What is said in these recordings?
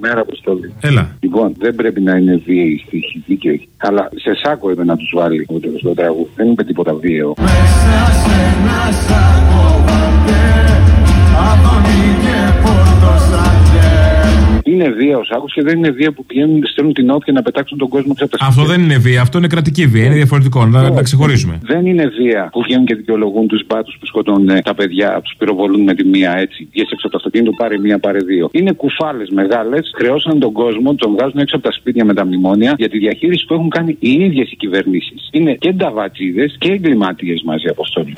Καλημέρα, Αποστολή. Έλα. Λοιπόν, δεν πρέπει να είναι βίαιοι στοιχοί δίκαιοι. Αλλά σε σάκο είπε να τους βάλει ο τέλος του τραγούδι. Δεν είπε τίποτα βίαιο. Είναι βία ο Σάκος και δεν είναι βία που πηγαίνουν, στέλνουν την όπια να πετάξουν τον κόσμο από τα Αυτό δεν είναι βία, αυτό είναι κρατική βία. Είναι διαφορετικό. Να τα ξεχωρίσουμε. Δεν είναι βία που βγαίνουν και δικαιολογούν τους μπάτους που σκοτώνουν ε, τα παιδιά, τους πυροβολούν με τη μία έτσι. Βγαίνει έξω από το αυτοκίνητο, πάρει μία, πάρε δύο. Είναι κουφάλες μεγάλες, χρεώσαν τον κόσμο, τον βγάζουν έξω από τα σπίτια με τα μνημόνια για τη διαχείριση που έχουν κάνει οι ίδιες οι κυβερνήσεις. Είναι και νταβατσίδε και εγκληματίες μαζί αποστολή.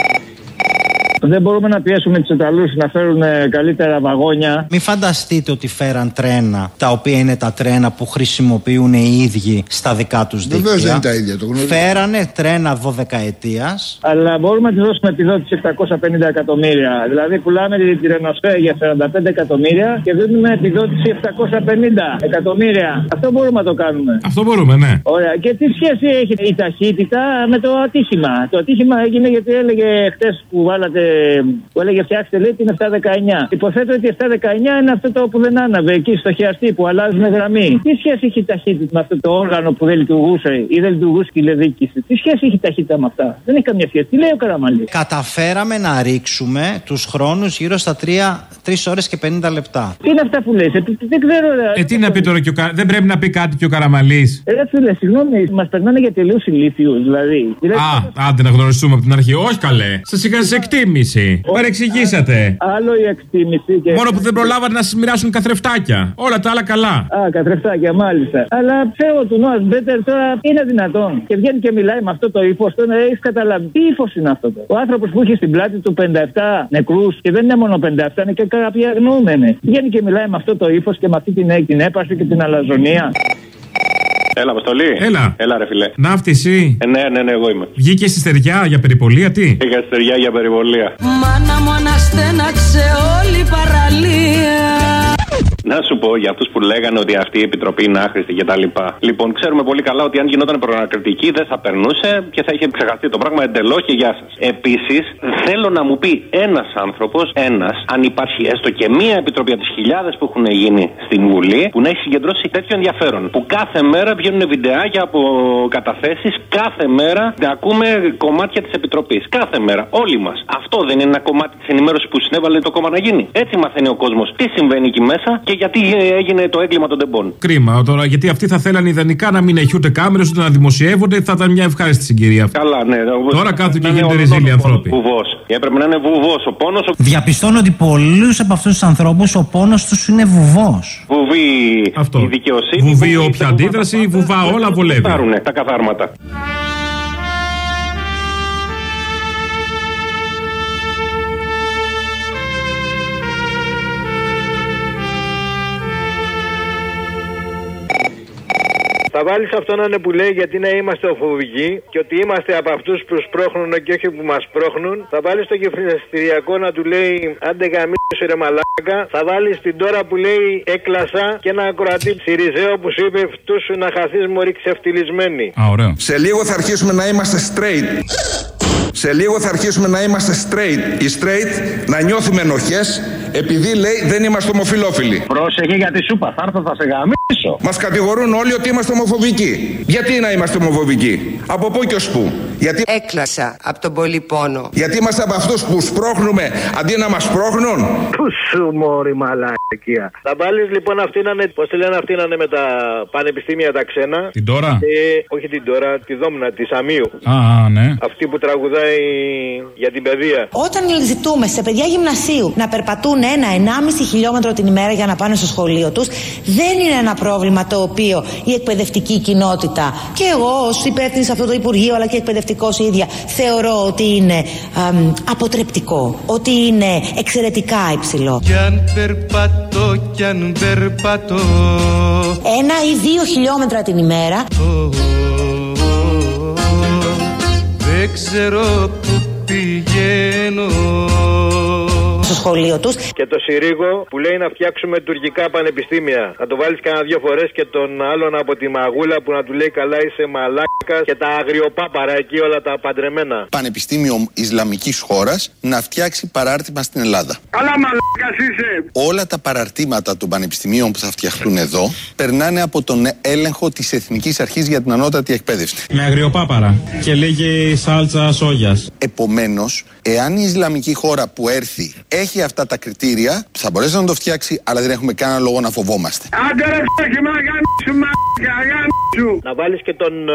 Δεν μπορούμε να πιέσουμε τους Ιταλούς να φέρουν ε, καλύτερα βαγόνια. Μην φανταστείτε ότι φέραν τρένα, τα οποία είναι τα τρένα που χρησιμοποιούν οι ίδιοι στα δικά τους δίκτυα. Βεβαίως δεν είναι τα ίδια, το γνωρίζω. Φέρανε τρένα 12 ετία. Αλλά μπορούμε να τη δώσουμε επιδότηση 750 εκατομμύρια. Δηλαδή πουλάμε την Ρενοσφέ για 45 εκατομμύρια και δίνουμε επιδότηση 750 εκατομμύρια. Αυτό μπορούμε να το κάνουμε. Αυτό μπορούμε, ναι. Ωραία. Και τι σχέση έχει η ταχύτητα με το ατύχημα; Το ατύχημα έγινε γιατί έλεγε χτες που βάλατε. Που έλεγε φτιάξτε λέει την 719. Υποθέτω ότι η 719 είναι αυτό το που δεν άναβε εκεί στο χειαστή που αλλάζουν γραμμή. Τι σχέση έχει η ταχύτητα με αυτό το όργανο που δεν λειτουργούσε ή δεν λειτουργούσε και η τηλεδιοίκηση; Τι σχέση έχει η ταχύτητα με αυτά; Δεν έχει καμία σχέση. Τι λέει ο Καραμαλής; Καταφέραμε να ρίξουμε τους χρόνους γύρω στα 3, 3 ώρες και 50 λεπτά. Τι είναι αυτά που λες, δεν ξέρω. ρε. Ε, τι να πει τώρα και ο Κα... Δεν πρέπει να πει κάτι και ο Καραμαλής. Ε, φίλε, συγγνώμη, μας περνάνε για τελείως ηλίθιους, δηλαδή. δηλαδή Α, άντε να γνωριστούμε από την αρχή. Όχι καλέ. Σα είχα σε εκτίμηση. Παρεξηγήσατε. Άλλο η εκτίμηση και. Μόνο που δεν προλάβατε να σα μοιράσουν καθρεφτάκια. Όλα τα άλλα καλά. Α, καθρεφτάκια, μάλιστα. Αλλά ξέρω του Νόα Μπέτερ τώρα είναι δυνατόν. Και βγαίνει και μιλάει με αυτό το ύφος. Τώρα έχεις καταλάβει. Τι ύφος είναι αυτό. Το. Ο άνθρωπος που έχει στην πλάτη του 57 νεκρούς και δεν είναι μόνο 57, είναι και κάποιοι αγνοούμενοι. Βγαίνει και μιλάει με αυτό το ύφος και με αυτή την, την έπαση και την αλαζονία. Έλα, Αποστολή. Έλα. Έλα, ρε φιλέ. Ναύτιση. Ε, ναι, ναι, ναι, εγώ είμαι. Βγήκε στη στεριά για περιπολία, τι; Πήγα στεριά για περιβολία. Μάνα μου αναστέναξε όλη η παραλία Να σου πω για αυτούς που λέγανε ότι αυτή η επιτροπή είναι άχρηστη κτλ. Λοιπόν, ξέρουμε πολύ καλά ότι αν γινόταν προανακριτική δεν θα περνούσε και θα είχε ξεχαστεί το πράγμα εντελώς και γεια σας. Επίσης, θέλω να μου πει ένας άνθρωπος, ένας, αν υπάρχει έστω και μία επιτροπή από τις χιλιάδες που έχουν γίνει στην Βουλή, που να έχει συγκεντρώσει τέτοιο ενδιαφέρον. Που κάθε μέρα βγαίνουν βιντεάκια από καταθέσεις, κάθε μέρα να ακούμε κομμάτια της επιτροπής. Κάθε μέρα, όλοι μας. Αυτό δεν είναι ένα κομμάτι της ενημέρωσης που συνέβαλε το κόμμα να γίνει. Έτσι μαθαίνει ο κόσμος τι συμβαίνει εκεί μέσα και γιατί έγινε το έγκλημα των τεμπών. Κρίμα τώρα, γιατί αυτοί θα θέλανε ιδανικά να μην έχει ούτε κάμερες ούτε να δημοσιεύονται. Θα ήταν μια ευχάριστη συγκυρία. Καλά, ναι. Τώρα κάθονται και γίνονται ριζίλοι ανθρώποι. Βουβός. Έπρεπε να είναι βουβός ο πόνος. Ο... Διαπιστώνω ότι πολλούς από αυτούς τους ανθρώπους ο πόνος τους είναι βουβός. Βουβή Αυτό. η δικαιοσύνη. Βουβή όποια αντίδραση, βουβά όλα βολεύει. Πάρουνε τα καθάρματα. Θα βάλεις αυτό να είναι που λέει γιατί να είμαστε οφοβικοί και ότι είμαστε από αυτούς που σπρώχνουν και όχι που μας σπρώχνουν. Θα βάλεις το γεφυριστηριακό να του λέει άντε γαμίσου ρε μαλάκα. Θα βάλεις την τώρα που λέει έκλασα και ένα ακροατή Σιριζέο που σου είπε φτούς σου να χαθείς μωρή ξεφτυλισμένη. Α, ωραίο. Σε λίγο θα αρχίσουμε να είμαστε straight. Σε λίγο θα αρχίσουμε να είμαστε straight. Οι straight να νιώθουμε ενοχές επειδή λέει δεν είμαστε ομοφιλόφιλοι. Πρόσεχε για τη σούπα, θα έρθω θα σε γαμίσω. Μας κατηγορούν όλοι ότι είμαστε ομοφοβικοί. Γιατί να είμαστε ομοφοβικοί; Από πού και ως πού; Γιατί, Έκλασα από τον πολύ πόνο. γιατί είμαστε από αυτούς που σπρώχνουμε αντί να μας σπρώχνουν. Πού σου μόρι μαλακία. Θα βάλεις λοιπόν αυτή να είναι, πώς τη λένε αυτή να είναι με τα πανεπιστήμια τα ξένα; Την τώρα; Ε, όχι την τώρα, τη δόμνα τη Αμίου. Α, α, ναι. Αυτή που τραγουδάει για την παιδεία. Όταν ζητούμε σε παιδιά γυμνασίου να περπατούν ένα-ενάμιση χιλιόμετρο την ημέρα για να πάνε στο σχολείο τους, δεν είναι ένα πρόβλημα το οποίο η εκπαιδευτική κοινότητα και εγώ ως υπεύθυνη σε αυτό το Υπουργείο αλλά και εκπαιδευτικός ίδια θεωρώ ότι είναι αμ, αποτρεπτικό, ότι είναι εξαιρετικά υψηλό. Κι αν περπατώ, κι αν περπατώ. Ένα ή δύο χιλιόμετρα την ημέρα. Δεν ξέρω που πηγαίνω στο σχολείο τους. Και το Συρίγο που λέει να φτιάξουμε τουρκικά πανεπιστήμια. Να το βάλεις κανένα δύο φορές και τον άλλον από τη μαγούλα που να του λέει καλά είσαι μαλάκας και τα αγριοπάπαρα εκεί όλα τα παντρεμένα. Πανεπιστήμιο Ισλαμικής χώρας να φτιάξει παράρτημα στην Ελλάδα. Καλά μαλάκας είσαι. Όλα τα παραρτήματα των πανεπιστημίων που θα φτιαχτούν εδώ περνάνε από τον έλεγχο της Εθνικής Αρχής για την Ανώτατη Εκπαίδευση. Με αγριοπάπαρα και λέγε σάλτσα σόγιας. Επομένως, εάν η Ισλαμική χώρα που έρθει έχει αυτά τα κριτήρια, θα μπορέσει να το φτιάξει, αλλά δεν έχουμε κανένα λόγο να φοβόμαστε. Άντε ρε φτώχη μα γάμισου μα γάμισου. Να βάλεις και τον ε,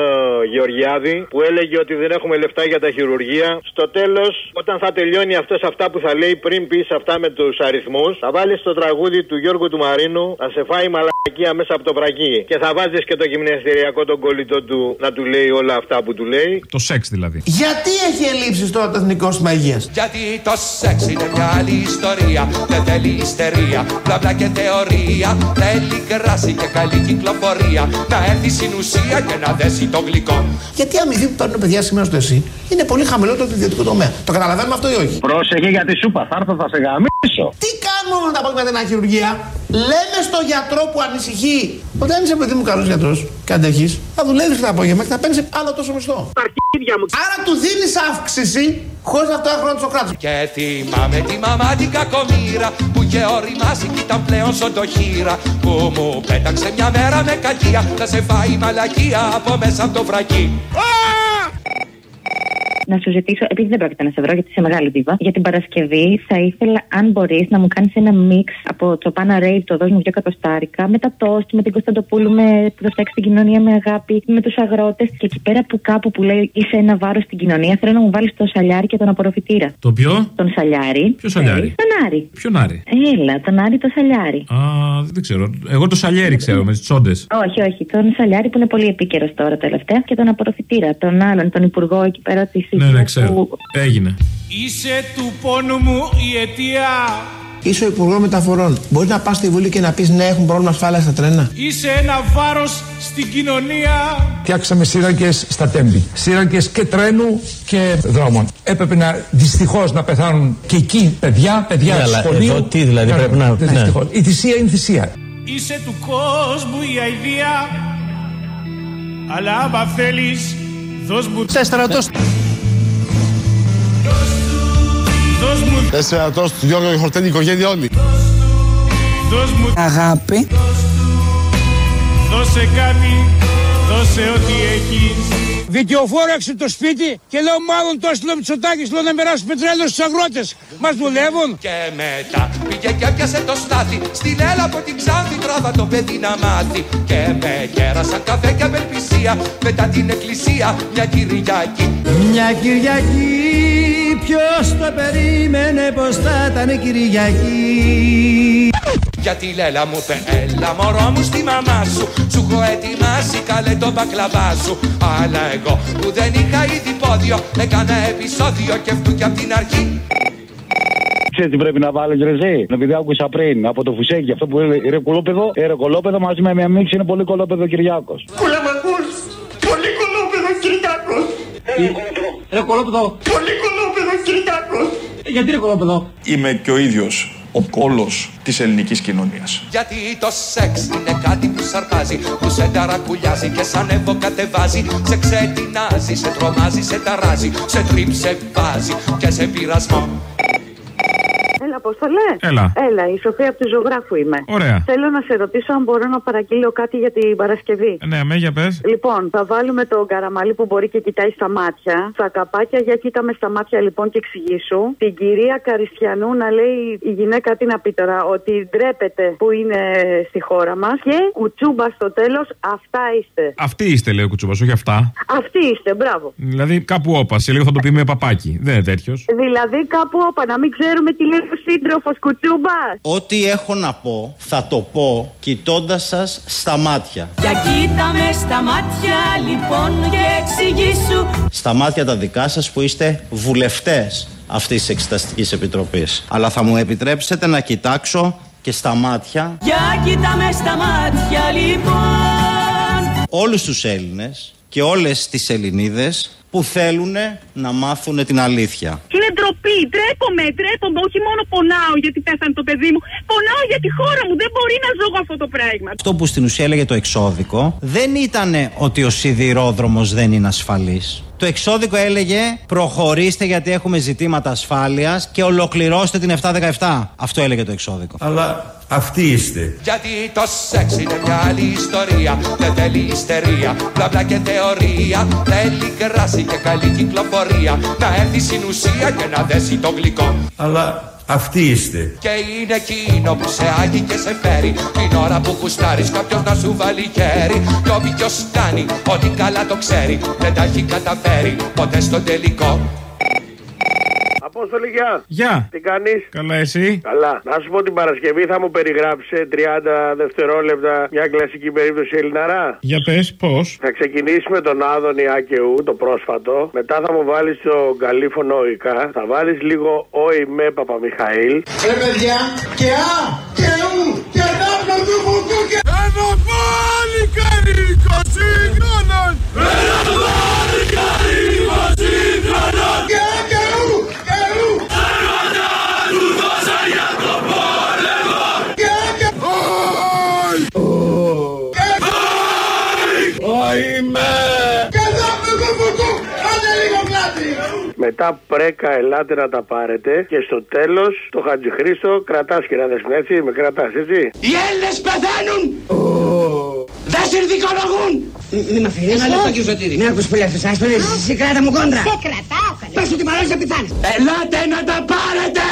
Γεωργιάδη που έλεγε ότι δεν έχουμε λεφτά για τα χειρουργία. Στο τέλος όταν θα τελειώνει αυτός αυτά που θα λέει πριν πεις αυτά με τους αριθμούς θα βάλεις το τραγούδι του Γιώργου του Μαρίνου να σε φάει μαλακία μέσα από το βρακί και θα βάζεις και το γυμναστηριακό τον κολλητό του να του λέει όλα αυτά που του λέει. Το σεξ δηλαδή. Γιατί έχει ελλείψεις τώρα το Εθνικό Σύστημα Υγείας. Γιατί το σεξ είναι μια άλλη ιστορία Δεν θέλει ιστερία, μπλα μπλα και θεωρία Θέλει κράση και καλή κυκλοφορία Να έρθει στην ουσία και να δέσει το γλυκό Γιατί η αμοιβή που παίρνουν παιδιά σήμερα στο ΕΣΥ είναι πολύ χαμηλότερο του ιδιωτικού τομέα. Το καταλαβαίνουμε αυτό ή όχι; Πρόσεχε για τη σούπα, θα έρθω θα σε γαμίσω. Τι κάνουμε με τα απόγευμα χειρουργία; Λέμε στο γιατρό που ανησυχεί ότι αν είσαι παιδί μου καλός γιατρός και αντέχει, θα δουλεύεις τα απόγευμα και θα παίρνεις άλλο τόσο μισθό. Άρα του δίνεις αύξηση χωρίς αυτό να χρόνο Σοκράτη. Και θυμάμαι τη μαμά την κακομήρα Που είχε οριμάσει κι ήταν πλέον σοντοχύρα Που μου πέταξε μια μέρα με κακία Θα σε φάει η μαλακία από μέσα από το βρακί να σου ζητήσω, επειδή δεν πρόκειται να σε βρω γιατί είσαι μεγάλη δίβα, για την Παρασκευή θα ήθελα, αν μπορείς, να μου κάνεις ένα μίξ από τσοπάνα ρέιβ, το δώσ' μου δύο κατοστάρικα, με τα τόστι, με την Κωνσταντοπούλου με, που θα φτιάξει την κοινωνία με αγάπη, με τους αγρότες. Και εκεί πέρα που κάπου που λέει είσαι ένα βάρος στην κοινωνία, θέλω να μου βάλεις το σαλιάρι και τον απορροφητήρα. Το ποιο; Τον σαλιάρι. Ποιο σαλιάρι; Τον Άρη. Ποιον Άρη; Έλα, τον Άρη το σαλιάρι. Α, δεν ξέρω. Εγώ το σαλιέρι ξέρω με τις τσόντες. Όχι, όχι. Τον Σαλιάρη που είναι πολύ επίκαιρος τώρα τελευταία και τον απορροφητήρα. Τον άλλον, τον υπουργό εκεί πέρα της Ναι, ναι, ξέρω. Έγινε. Είσαι του πόνου μου η αιτία Είσαι ο Υπουργός Μεταφορών. Μπορεί να πας στη Βουλή και να πεις ναι, έχουν πρόβλημα ασφάλεια στα τρένα. Είσαι ένα βάρος στην κοινωνία Φτιάξαμε σύραγγες στα τέμπη. Σύραγγες και τρένου και δρόμων. Έπρεπε να δυστυχώς να πεθάνουν και εκεί παιδιά, παιδιά Ναι, αλλά σχολείου. εδώ τι δηλαδή Ναι, πρέπει να- ναι, ναι. δυστυχώς. Η θυσία είναι θυσία. Είσαι του κόσμου η αηδία Αλλά άμα θέλεις Δώσ' μου Σε στρατό. Δώσ' μου Τέσσερα τόσο του Γιώργο Χορτένη, η οικογένεια όλη. Δώσ' μου Αγάπη. Δώσε κάτι Δώσε ό,τι έχεις Δικαιοφόρο έξω το σπίτι και λέω μάλλον το έστειλε ο Μητσοτάκης λέω να περάσει πετρέλαιο στους αγρότες. Μας δουλεύουν. Και μετά πήγε και έπιασε το στάθι Στην έλα από την Ξάνθη τράβα το παιδί να μάθει Και με κέρασαν καφέ και απελπισία Μετά την εκκλησία μια Κυριακή Μια Κυριακή ποιος το περίμενε πως θα ήταν Κυριακή; Γιατί η Λέλα μου είπε έλα μωρό μου στη μαμά σου Σου έχω ετοιμάσει καλέ το μπακλαβά σου Αλλά εγώ που δεν είχα ήδη πόδιο Έκανα επεισόδιο και αυτού και απ' την αρχή Ξέρεις τι πρέπει να βάλεις ρεζί. Επειδή άκουσα πριν από το φουσέκι αυτό που λέει ρε κολόπεδο, ε, ρε κολόπεδο μαζί με μια μίξη είναι πολύ κολόπεδο Κυριάκος. Πουλά μ' ακούς Πολύ κολόπεδο Κυριακός Ρε κολόπεδο, Πολύ κολόπεδο Κυριακός γιατί ρε κολόπεδο Είμαι και ο ίδιος ο κόλος της ελληνικής κοινωνίας. Γιατί το σεξ είναι κάτι που σαρπάζει Που σε ταρακουλιάζει και σαν εύω κατεβάζει Σε ξετινάζει, σε τρομάζει, σε ταράζει Σε τρίψε βάζει και σε πειρασμό Έλα, Απόστολε. Έλα. Έλα, η Σοφία από του ζωγράφου είμαι. Ωραία. Θέλω να σε ρωτήσω αν μπορώ να παραγγείλω κάτι για την Παρασκευή. Ναι, με για πες. Λοιπόν, θα βάλουμε τον καραμαλί που μπορεί και κοιτάει στα μάτια. Στα καπάκια για κοίτα με στα μάτια λοιπόν και εξηγήσου. Την κυρία Καριστιανού να λέει η γυναίκα τι να πει τώρα, ότι ντρέπεται που είναι στη χώρα μας. Και κουτσούμπα στο τέλος, αυτά είστε. Αυτή είστε, λέει ο Κουτσούμπας, όχι αυτά. Αυτοί είστε, μπράβο. Δηλαδή κάπου όπα. Σε λίγο θα το πει με παπάκι. Δεν είναι τέτοιος. Δηλαδή κάπου όπα, να μην ξέρουμε τι λέει ο σύντροφος κουτσούμπας. Ό,τι έχω να πω θα το πω κοιτώντας σας στα μάτια. Για κοίτα με στα μάτια λοιπόν και εξηγήσου Στα μάτια τα δικά σας που είστε βουλευτές αυτής της Εξεταστικής Επιτροπής. Αλλά θα μου επιτρέψετε να κοιτάξω και στα μάτια Για κοίτα με στα μάτια λοιπόν όλους τους Έλληνες και όλες τις Ελληνίδες που θέλουν να μάθουν την αλήθεια. Είναι ντροπή. Τρέπομαι, τρέπομαι. Όχι μόνο πονάω γιατί πέθανε το παιδί μου. Πονάω για τη χώρα μου. Δεν μπορεί να ζω εγώ αυτό το πράγμα. Αυτό που στην ουσία έλεγε το εξώδικο δεν ήταν ότι ο σιδηρόδρομος δεν είναι ασφαλής. Το εξώδικο έλεγε προχωρήστε γιατί έχουμε ζητήματα ασφάλειας και ολοκληρώστε την 717. Αυτό έλεγε το εξώδικο. Αλλά αυτοί είστε. Γιατί το σεξ είναι μια άλλη ιστορία Δεν θέλει ιστερία, μπλα μπλα και θεωρία Θέλει κράση και καλή κυκλοφορία Να έρθει στην ουσία και να δέσει το γλυκό Αλλά αυτοί είστε. Και είναι εκείνο που σε άγει και σε φέρει. Την ώρα που κουστάρεις κάποιος να σου βάλει χέρι. Κι όποιος κάνει ότι καλά το ξέρει Δεν τα έχει καταφέρει ποτέ στο τελικό Απόστολη, γεια. Γεια. Τι κάνεις; Καλά, εσύ; Καλά. Να σου πω την Παρασκευή θα μου περιγράψει σε 30 δευτερόλεπτα μια κλασική περίπτωση Ελληναρά. Για πες, πώς; Θα ξεκινήσει με τον Άδωνη Άκεου, το πρόσφατο. Μετά θα μου βάλεις το καλήφωνο οικά. Θα βάλεις λίγο όι με Παπαμιχαήλ. Ρε παιδιά, και α, και ου, και να του κουκού και... Ένα πάλι καρύκο σύγχρονος Ένα πάλι καρύκο σύγχρονος Και α, και ου, και ου Έρωτα του δώσα για το πόλεμο Και α, και Όι με Και να του κουκού, άντε λίγο πλάτη Μετά πρέκα ελάτε να τα πάρετε και στο τέλος το Χατζηχρήστο κρατάς κύριε Δεσπνέ, έτσι, με κρατάς έτσι. Οι Έλληνες πεθαίνουν Δεν συνδικολογούν Μην με αφήνεις. Ένα λεπτό κύριε Σωτήρη. Μην ακούς πολύ αυτούς. Ας το λες. Εσύ κράτα μου κόντρα. Σε κρατάω καλέ Πες ότι μαλώνεις να πιθάνεις. Ελάτε να τα πάρετε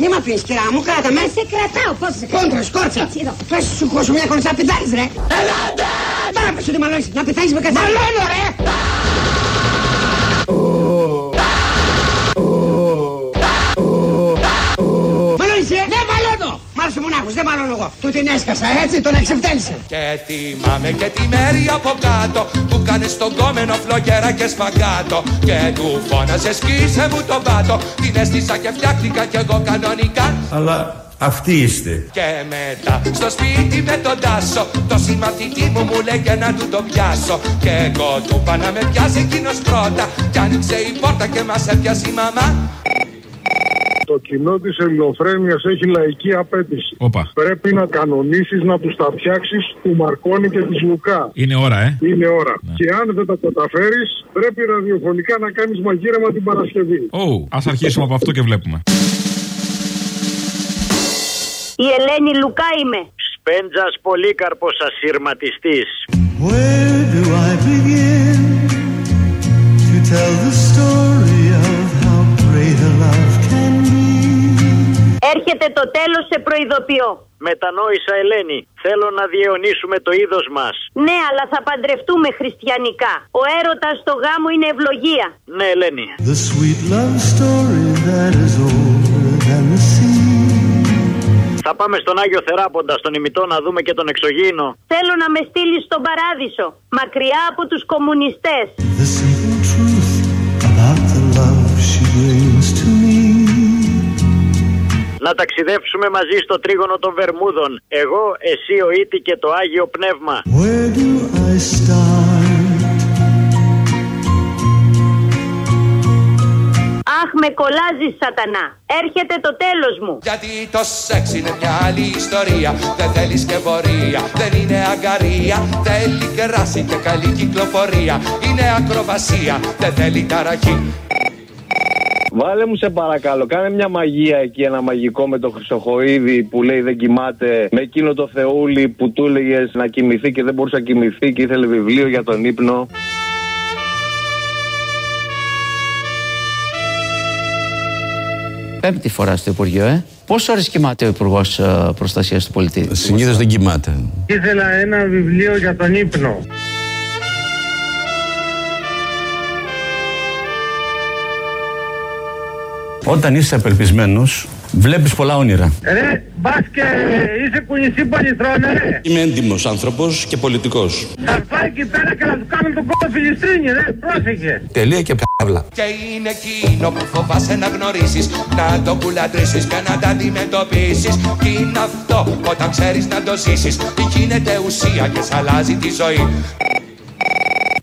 Μην με αφήνεις κυρά μου. Κράτα με. Σε κρατάω πώς σε κρατάω Κόντρα, σκόρτσα. Έτσι εδώ Πες σου κόσμο μια κονσά πιθάνεις ρε. Ελάτε Τώρα πες ότι μαλώνεις. Να πιθάνεις με καθένα. Μαλώνω ρε μαλώνω Μάλωσε μονάχος. Δεν μαλώνω εγώ. Του την έσκασα έτσι. Τον εξευτέλισε. Και θυμάμαι και τη μέρη από κάτω Που κάνε στον κόμενο φλογέρα και σπαγκάτο Και του φώναζε σκίσε μου τον πάτο Την έστησα και φτιάχτηκα κι εγώ κανονικά Αλλά αυτοί είστε. Και μετά στο σπίτι με τον Τάσο Το συμμαθητή μου μου λέγε να του το πιάσω Και εγώ του είπα να με πιάσει εκείνος πρώτα Κι άνοιξε η πόρτα και μας έπιασε η μαμά Το κοινό της ελληνοφρένειας έχει λαϊκή απέτηση. Όπα. Πρέπει να κανονίσεις να τους τα φτιάξεις του Μαρκόνη και της Λουκά. Είναι ώρα, ε. Είναι ώρα. Και αν δεν τα καταφέρεις, πρέπει ραδιοφωνικά να κάνεις μαγείρεμα την Παρασκευή. Ω, ας αρχίσουμε από αυτό και βλέπουμε. Η Ελένη Λουκά είμαι. Σπέντζας Πολύκαρπος ασύρματιστής. Where do I begin to tell the Έρχεται το τέλος σε προειδοποιώ. Μετανόησα Ελένη. Θέλω να διαιωνίσουμε το είδος μας. Ναι, αλλά θα παντρευτούμε χριστιανικά. Ο έρωτας στο γάμο είναι ευλογία. Ναι Ελένη. The sweet love story that is older than the sea. Θα πάμε στον Άγιο Θεράποντα, στον ημιτό να δούμε και τον εξωγήινο. Θέλω να με στείλεις στον παράδεισο, μακριά από τους κομμουνιστές. Να ταξιδέψουμε μαζί στο τρίγωνο των Βερμούδων. Εγώ, εσύ ο Ήτη και το Άγιο Πνεύμα. Where do I start? Αχ, με κολλάζεις σατανά. Έρχεται το τέλος μου. Γιατί το σεξ είναι μια άλλη ιστορία Δεν θέλεις και πορεία, δεν είναι αγκαρία Θέλει κράση και καλή κυκλοφορία Είναι ακροβασία, δεν θέλει ταραχή Βάλε μου σε παρακαλώ, κάνε μια μαγεία εκεί, ένα μαγικό με το Χρυσοχοίδη που λέει δεν κοιμάται. Με εκείνο το Θεούλη που του έλεγες να κοιμηθεί και δεν μπορούσε να κοιμηθεί και ήθελε βιβλίο για τον ύπνο. Πέμπτη φορά στο Υπουργείο, ε. Πόσε ώρες κοιμάται ο Υπουργός Προστασίας του Πολιτή; Συνήθως δεν κοιμάται. Ήθελα ένα βιβλίο για τον ύπνο. Όταν είσαι απελπισμένος, βλέπεις πολλά όνειρα. Ρε, μπας και είσαι κουνησί πολυθρόνα, ρε. Είμαι έντιμος άνθρωπος και πολιτικός. Θα πάει εκεί πέρα και να του κάνουν τον κόμμα Φιλιστρίνη, ρε. Πρόσεχε. Τελεία και παύλα. Και είναι εκείνο που φοβάσαι να γνωρίσεις Να το κουλατρήσεις και να τα αντιμετωπίσεις Κι είναι αυτό όταν ξέρεις να το ζήσεις Γίνεται ουσία και σ' αλλάζει τη ζωή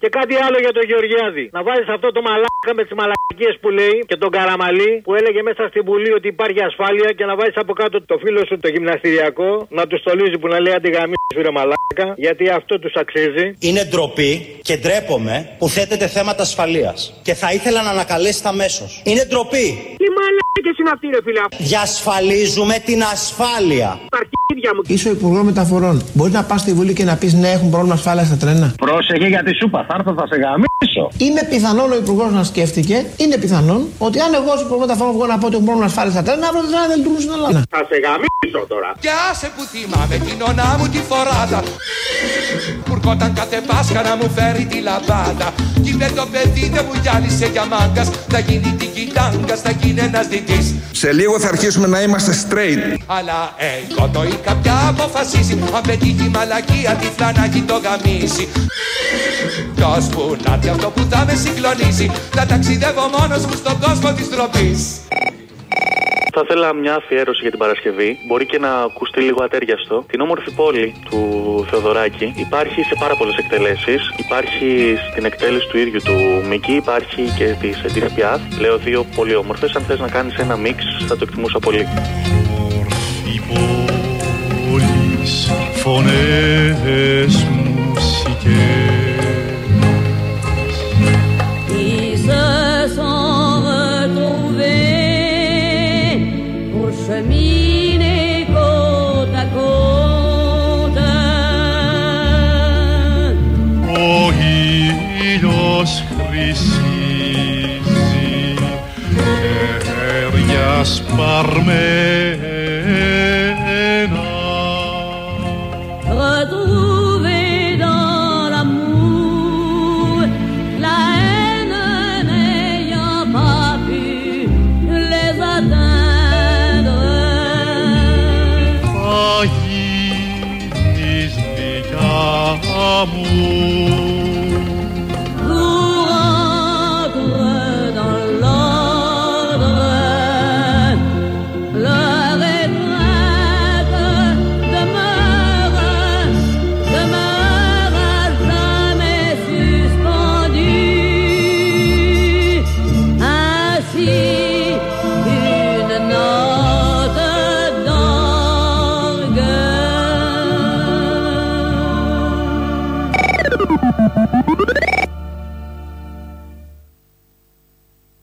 Και κάτι άλλο για τον Γεωργιάδη. Να βάλεις αυτό το μαλάκα με τις μαλακίες που λέει και τον Καραμαλή που έλεγε μέσα στην Βουλή ότι υπάρχει ασφάλεια και να βάλει από κάτω το φίλο σου το γυμναστηριακό να του στολίζει που να λέει αντιγαμίσει ρε μαλάκα γιατί αυτό τους αξίζει. Είναι ντροπή και ντρέπομαι που θέτεται θέματα ασφαλείας. Και θα ήθελα να ανακαλέσετε αμέσως. Είναι ντροπή. Τι μαλάκες είναι αυτοί ρε φίλε. Διασφαλίζουμε την ασφάλεια. Τα αρχίδια μου. Είσαι ο Υπουργός Μεταφορών. Μπορείς να πας στη Βουλή και να πεις ναι, έχουν πρόβλημα ασφάλεια στα τρένα. Πρόσεχε για τη σούπα, θα έρθω, θα σε γαμίσω. Είναι πιθανόν ο Υπουργός να σκέφτηκε, είναι πιθανόν ότι αν εγώ ως Υπουργός Μεταφορών βγω να πω ότι έχουν πρόβλημα ασφάλεια στα τρένα, αύριο τα τρένα δεν λειτουργούν στην Ελλάδα. Θα σε γαμίσω τώρα. Κι άσε που θυμάμαι την ονά μου τη φοράδα Πουρκόταν κάθε Πάσχα να μου φέρει τη λαμπάδα Κι είπε το παιδί δεν μου γυάλισε για μάγκας Θα γίνει την κοιτάγκας, θα γίνει ένας διτής Σε λίγο θα αρχίσουμε να είμαστε straight. Αλλά εγώ το είχα πια αποφασίσει Αν πετύχει μαλακία τη φλανάκι το γαμίσει Ποιος που να έρθει αυτό που θα με συγκλονίσει Θα ταξιδεύω μόνος μου στον κόσμο της τροπής Θα ήθελα μια αφιέρωση για την Παρασκευή. Μπορεί και να ακουστεί λίγο ατέριαστο. Την όμορφη πόλη του Θεοδωράκη υπάρχει σε πάρα πολλές εκτελέσεις. Υπάρχει στην εκτέλεση του ίδιου του Μίκη, υπάρχει και τη Εντίθ Πιάθ. Λέω δύο πολύ όμορφες. Αν θες να κάνεις ένα μίξ, θα το εκτιμούσα πολύ. Πόλεις φωνές μουσικές. Ils